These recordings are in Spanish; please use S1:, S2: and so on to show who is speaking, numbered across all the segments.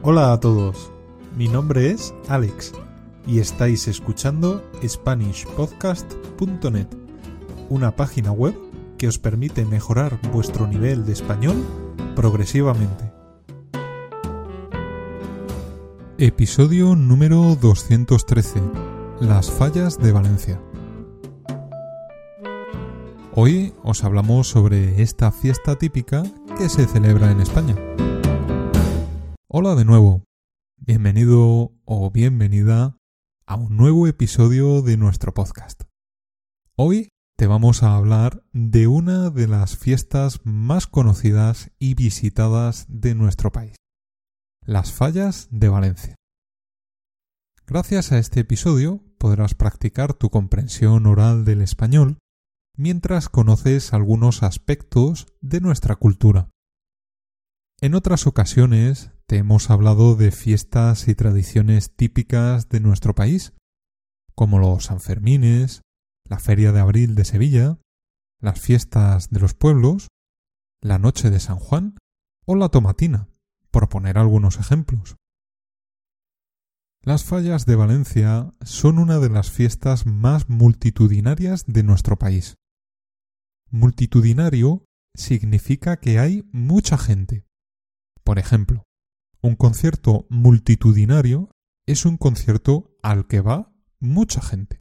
S1: Hola a todos, mi nombre es Alex y estáis escuchando SpanishPodcast.net, una página web que os permite mejorar vuestro nivel de español progresivamente. Episodio número 213. Las fallas de Valencia. Hoy os hablamos sobre esta fiesta típica que se celebra en España. Hola de nuevo. Bienvenido o bienvenida a un nuevo episodio de nuestro podcast. Hoy te vamos a hablar de una de las fiestas más conocidas y visitadas de nuestro país, las fallas de Valencia. Gracias a este episodio podrás practicar tu comprensión oral del español mientras conoces algunos aspectos de nuestra cultura. En otras ocasiones te hemos hablado de fiestas y tradiciones típicas de nuestro país, como los Sanfermines, la Feria de Abril de Sevilla, las fiestas de los pueblos, la Noche de San Juan o la Tomatina, por poner algunos ejemplos. Las fallas de Valencia son una de las fiestas más multitudinarias de nuestro país. Multitudinario significa que hay mucha gente. Por ejemplo, un concierto multitudinario es un concierto al que va mucha gente.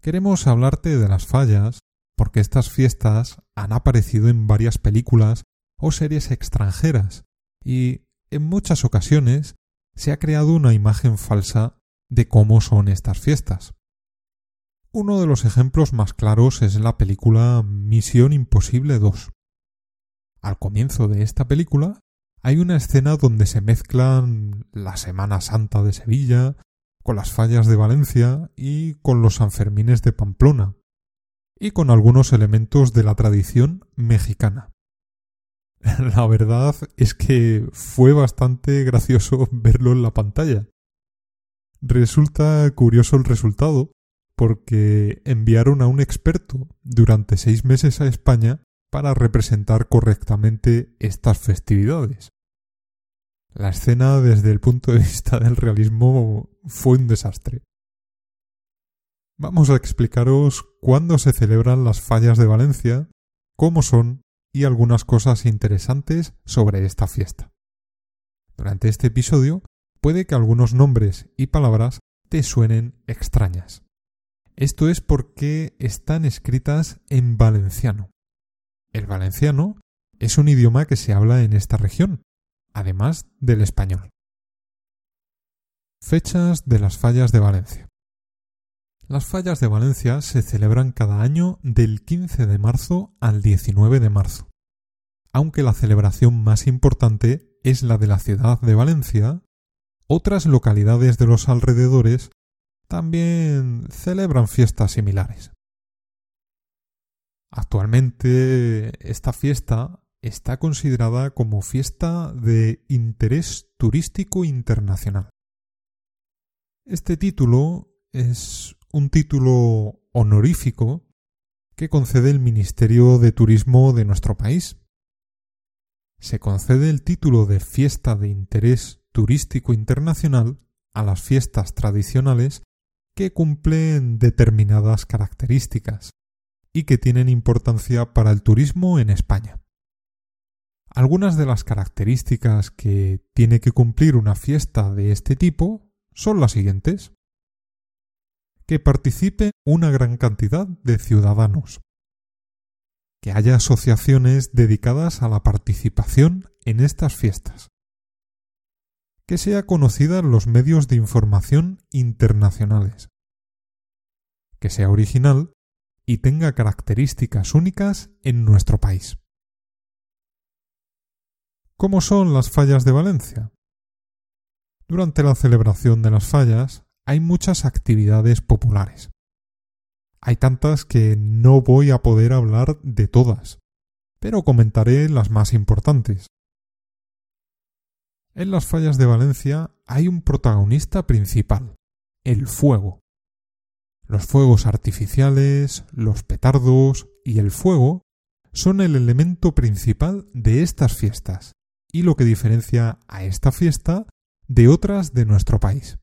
S1: Queremos hablarte de las fallas porque estas fiestas han aparecido en varias películas o series extranjeras y en muchas ocasiones se ha creado una imagen falsa de cómo son estas fiestas. Uno de los ejemplos más claros es la película Misión Imposible 2. Al comienzo de esta película hay una escena donde se mezclan la Semana Santa de Sevilla con las fallas de Valencia y con los Sanfermines de Pamplona, y con algunos elementos de la tradición mexicana. La verdad es que fue bastante gracioso verlo en la pantalla. Resulta curioso el resultado, porque enviaron a un experto durante seis meses a España para representar correctamente estas festividades. La escena desde el punto de vista del realismo fue un desastre. Vamos a explicaros cuándo se celebran las fallas de Valencia, cómo son y algunas cosas interesantes sobre esta fiesta. Durante este episodio puede que algunos nombres y palabras te suenen extrañas. Esto es porque están escritas en valenciano. El valenciano es un idioma que se habla en esta región, además del español. Fechas de las fallas de Valencia. Las fallas de Valencia se celebran cada año del 15 de marzo al 19 de marzo, aunque la celebración más importante es la de la ciudad de Valencia, otras localidades de los alrededores también celebran fiestas similares. Actualmente esta fiesta está considerada como fiesta de interés turístico internacional. Este título es un título honorífico que concede el Ministerio de Turismo de nuestro país. Se concede el título de fiesta de interés turístico internacional a las fiestas tradicionales que cumplen determinadas características y que tienen importancia para el turismo en España. Algunas de las características que tiene que cumplir una fiesta de este tipo son las siguientes. Que participe una gran cantidad de ciudadanos. Que haya asociaciones dedicadas a la participación en estas fiestas que sea conocida en los medios de información internacionales, que sea original y tenga características únicas en nuestro país. ¿Cómo son las fallas de Valencia? Durante la celebración de las fallas hay muchas actividades populares. Hay tantas que no voy a poder hablar de todas, pero comentaré las más importantes. En las fallas de Valencia hay un protagonista principal, el fuego. Los fuegos artificiales, los petardos y el fuego son el elemento principal de estas fiestas y lo que diferencia a esta fiesta de otras de nuestro país.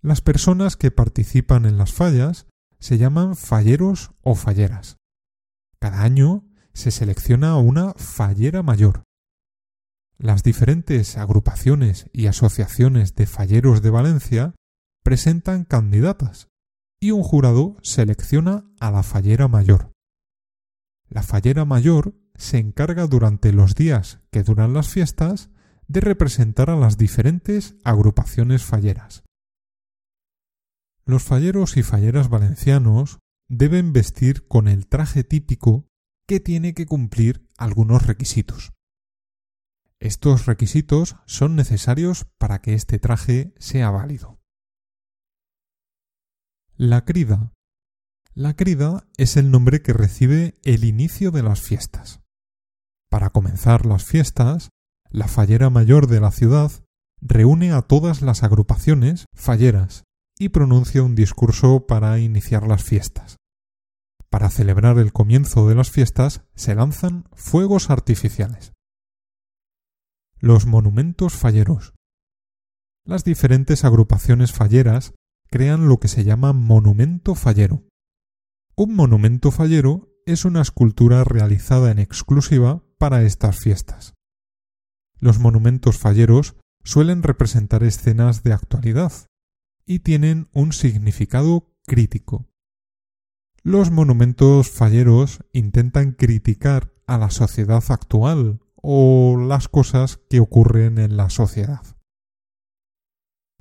S1: Las personas que participan en las fallas se llaman falleros o falleras. Cada año se selecciona una fallera mayor. Las diferentes agrupaciones y asociaciones de falleros de Valencia presentan candidatas y un jurado selecciona a la fallera mayor. La fallera mayor se encarga durante los días que duran las fiestas de representar a las diferentes agrupaciones falleras. Los falleros y falleras valencianos deben vestir con el traje típico que tiene que cumplir algunos requisitos. Estos requisitos son necesarios para que este traje sea válido. La crida. La crida es el nombre que recibe el inicio de las fiestas. Para comenzar las fiestas, la fallera mayor de la ciudad reúne a todas las agrupaciones falleras y pronuncia un discurso para iniciar las fiestas. Para celebrar el comienzo de las fiestas se lanzan fuegos artificiales. Los monumentos falleros. Las diferentes agrupaciones falleras crean lo que se llama monumento fallero. Un monumento fallero es una escultura realizada en exclusiva para estas fiestas. Los monumentos falleros suelen representar escenas de actualidad y tienen un significado crítico. Los monumentos falleros intentan criticar a la sociedad actual o las cosas que ocurren en la sociedad.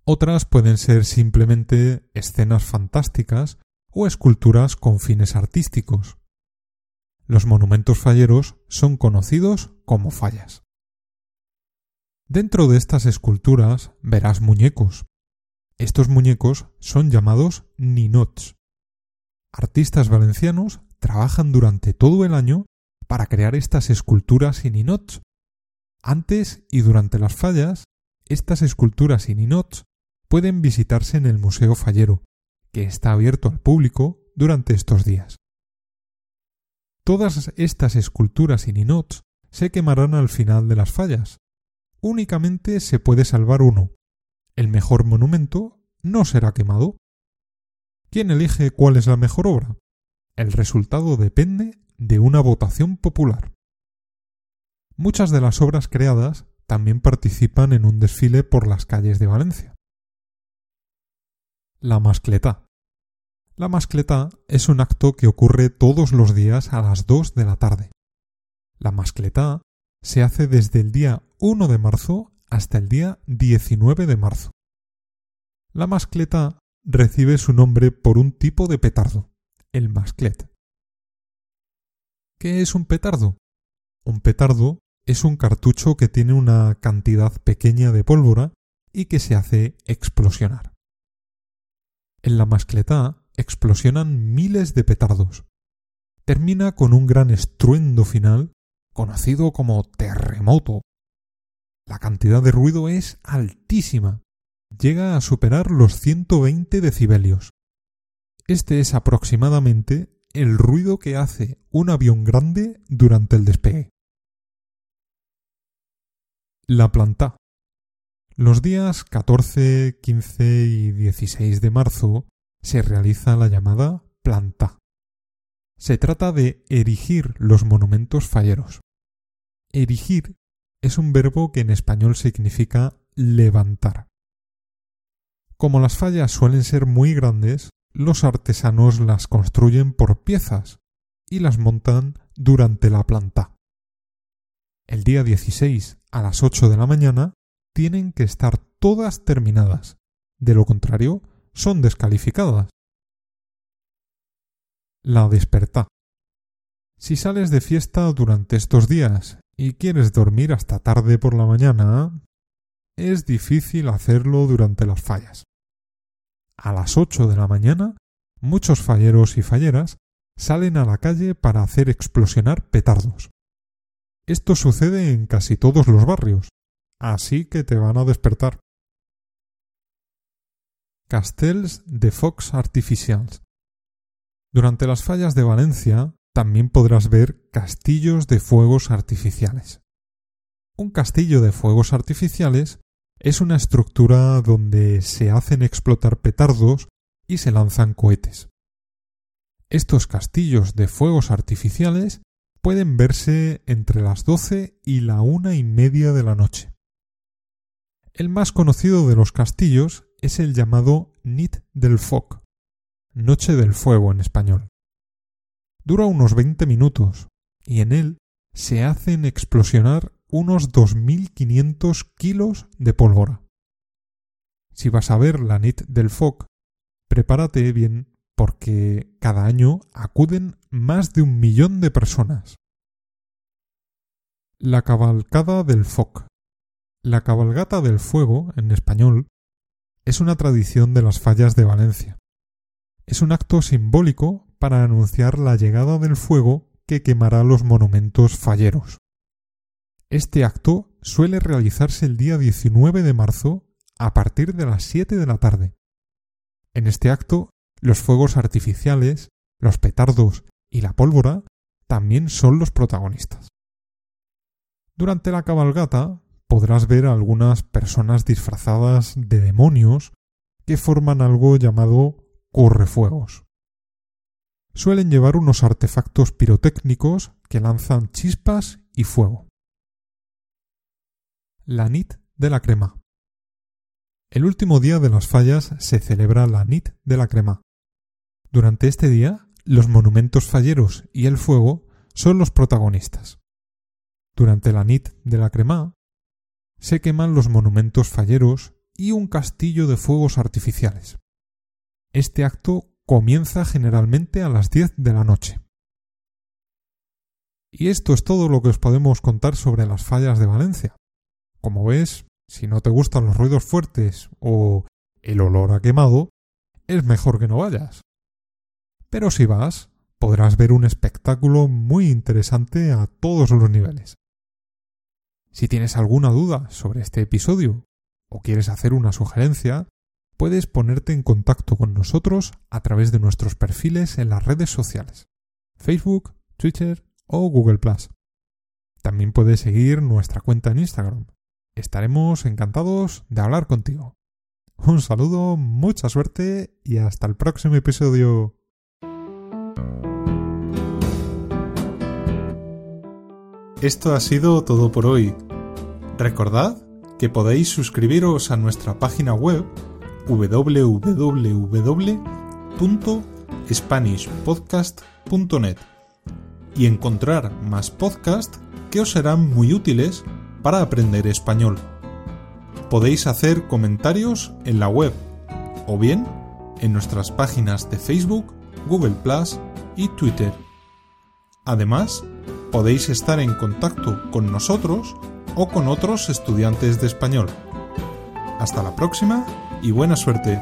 S1: Otras pueden ser simplemente escenas fantásticas o esculturas con fines artísticos. Los monumentos falleros son conocidos como fallas. Dentro de estas esculturas verás muñecos. Estos muñecos son llamados ninots. Artistas valencianos trabajan durante todo el año para crear estas esculturas y ninots. Antes y durante las fallas, estas esculturas y ninots pueden visitarse en el Museo Fallero, que está abierto al público durante estos días. Todas estas esculturas y ninots se quemarán al final de las fallas. Únicamente se puede salvar uno. El mejor monumento no será quemado. ¿Quién elige cuál es la mejor obra? El resultado depende de una votación popular. Muchas de las obras creadas también participan en un desfile por las calles de Valencia. La mascletá. La mascletá es un acto que ocurre todos los días a las 2 de la tarde. La mascletá se hace desde el día 1 de marzo hasta el día 19 de marzo. La mascletá recibe su nombre por un tipo de petardo, el masclet. ¿Qué es un petardo? Un petardo es un cartucho que tiene una cantidad pequeña de pólvora y que se hace explosionar. En la mascletá explosionan miles de petardos. Termina con un gran estruendo final, conocido como terremoto. La cantidad de ruido es altísima. Llega a superar los 120 decibelios. Este es aproximadamente el ruido que hace un avión grande durante el despegue. La planta. Los días 14, 15 y 16 de marzo se realiza la llamada planta. Se trata de erigir los monumentos falleros. Erigir es un verbo que en español significa levantar. Como las fallas suelen ser muy grandes, los artesanos las construyen por piezas y las montan durante la planta. El día 16 a las 8 de la mañana tienen que estar todas terminadas. De lo contrario, son descalificadas. La despertá. Si sales de fiesta durante estos días y quieres dormir hasta tarde por la mañana, es difícil hacerlo durante las fallas. A las ocho de la mañana, muchos falleros y falleras salen a la calle para hacer explosionar petardos. Esto sucede en casi todos los barrios, así que te van a despertar. Castells de Fox Artificials. Durante las fallas de Valencia también podrás ver castillos de fuegos artificiales. Un castillo de fuegos artificiales es una estructura donde se hacen explotar petardos y se lanzan cohetes. Estos castillos de fuegos artificiales pueden verse entre las doce y la una y media de la noche. El más conocido de los castillos es el llamado Nit del Foc, Noche del Fuego en español. Dura unos veinte minutos y en él se hacen explosionar unos 2.500 kilos de pólvora. Si vas a ver la NIT del FOC, prepárate bien porque cada año acuden más de un millón de personas. La cabalgada del FOC. La cabalgata del fuego, en español, es una tradición de las fallas de Valencia. Es un acto simbólico para anunciar la llegada del fuego que quemará los monumentos falleros. Este acto suele realizarse el día 19 de marzo a partir de las 7 de la tarde. En este acto, los fuegos artificiales, los petardos y la pólvora también son los protagonistas. Durante la cabalgata podrás ver a algunas personas disfrazadas de demonios que forman algo llamado correfuegos. Suelen llevar unos artefactos pirotécnicos que lanzan chispas y fuego la NIT de la crema. El último día de las fallas se celebra la NIT de la crema. Durante este día, los monumentos falleros y el fuego son los protagonistas. Durante la NIT de la crema, se queman los monumentos falleros y un castillo de fuegos artificiales. Este acto comienza generalmente a las 10 de la noche. Y esto es todo lo que os podemos contar sobre las fallas de Valencia. Como ves, si no te gustan los ruidos fuertes o el olor a quemado, es mejor que no vayas. Pero si vas, podrás ver un espectáculo muy interesante a todos los niveles. Si tienes alguna duda sobre este episodio o quieres hacer una sugerencia, puedes ponerte en contacto con nosotros a través de nuestros perfiles en las redes sociales, Facebook, Twitter o Google ⁇ También puedes seguir nuestra cuenta en Instagram, Estaremos encantados de hablar contigo. Un saludo, mucha suerte y hasta el próximo episodio. Esto ha sido todo por hoy. Recordad que podéis suscribiros a nuestra página web www.spanishpodcast.net y encontrar más podcasts que os serán muy útiles para aprender español. Podéis hacer comentarios en la web o bien en nuestras páginas de Facebook, Google Plus y Twitter. Además, podéis estar en contacto con nosotros o con otros estudiantes de español. Hasta la próxima y buena suerte.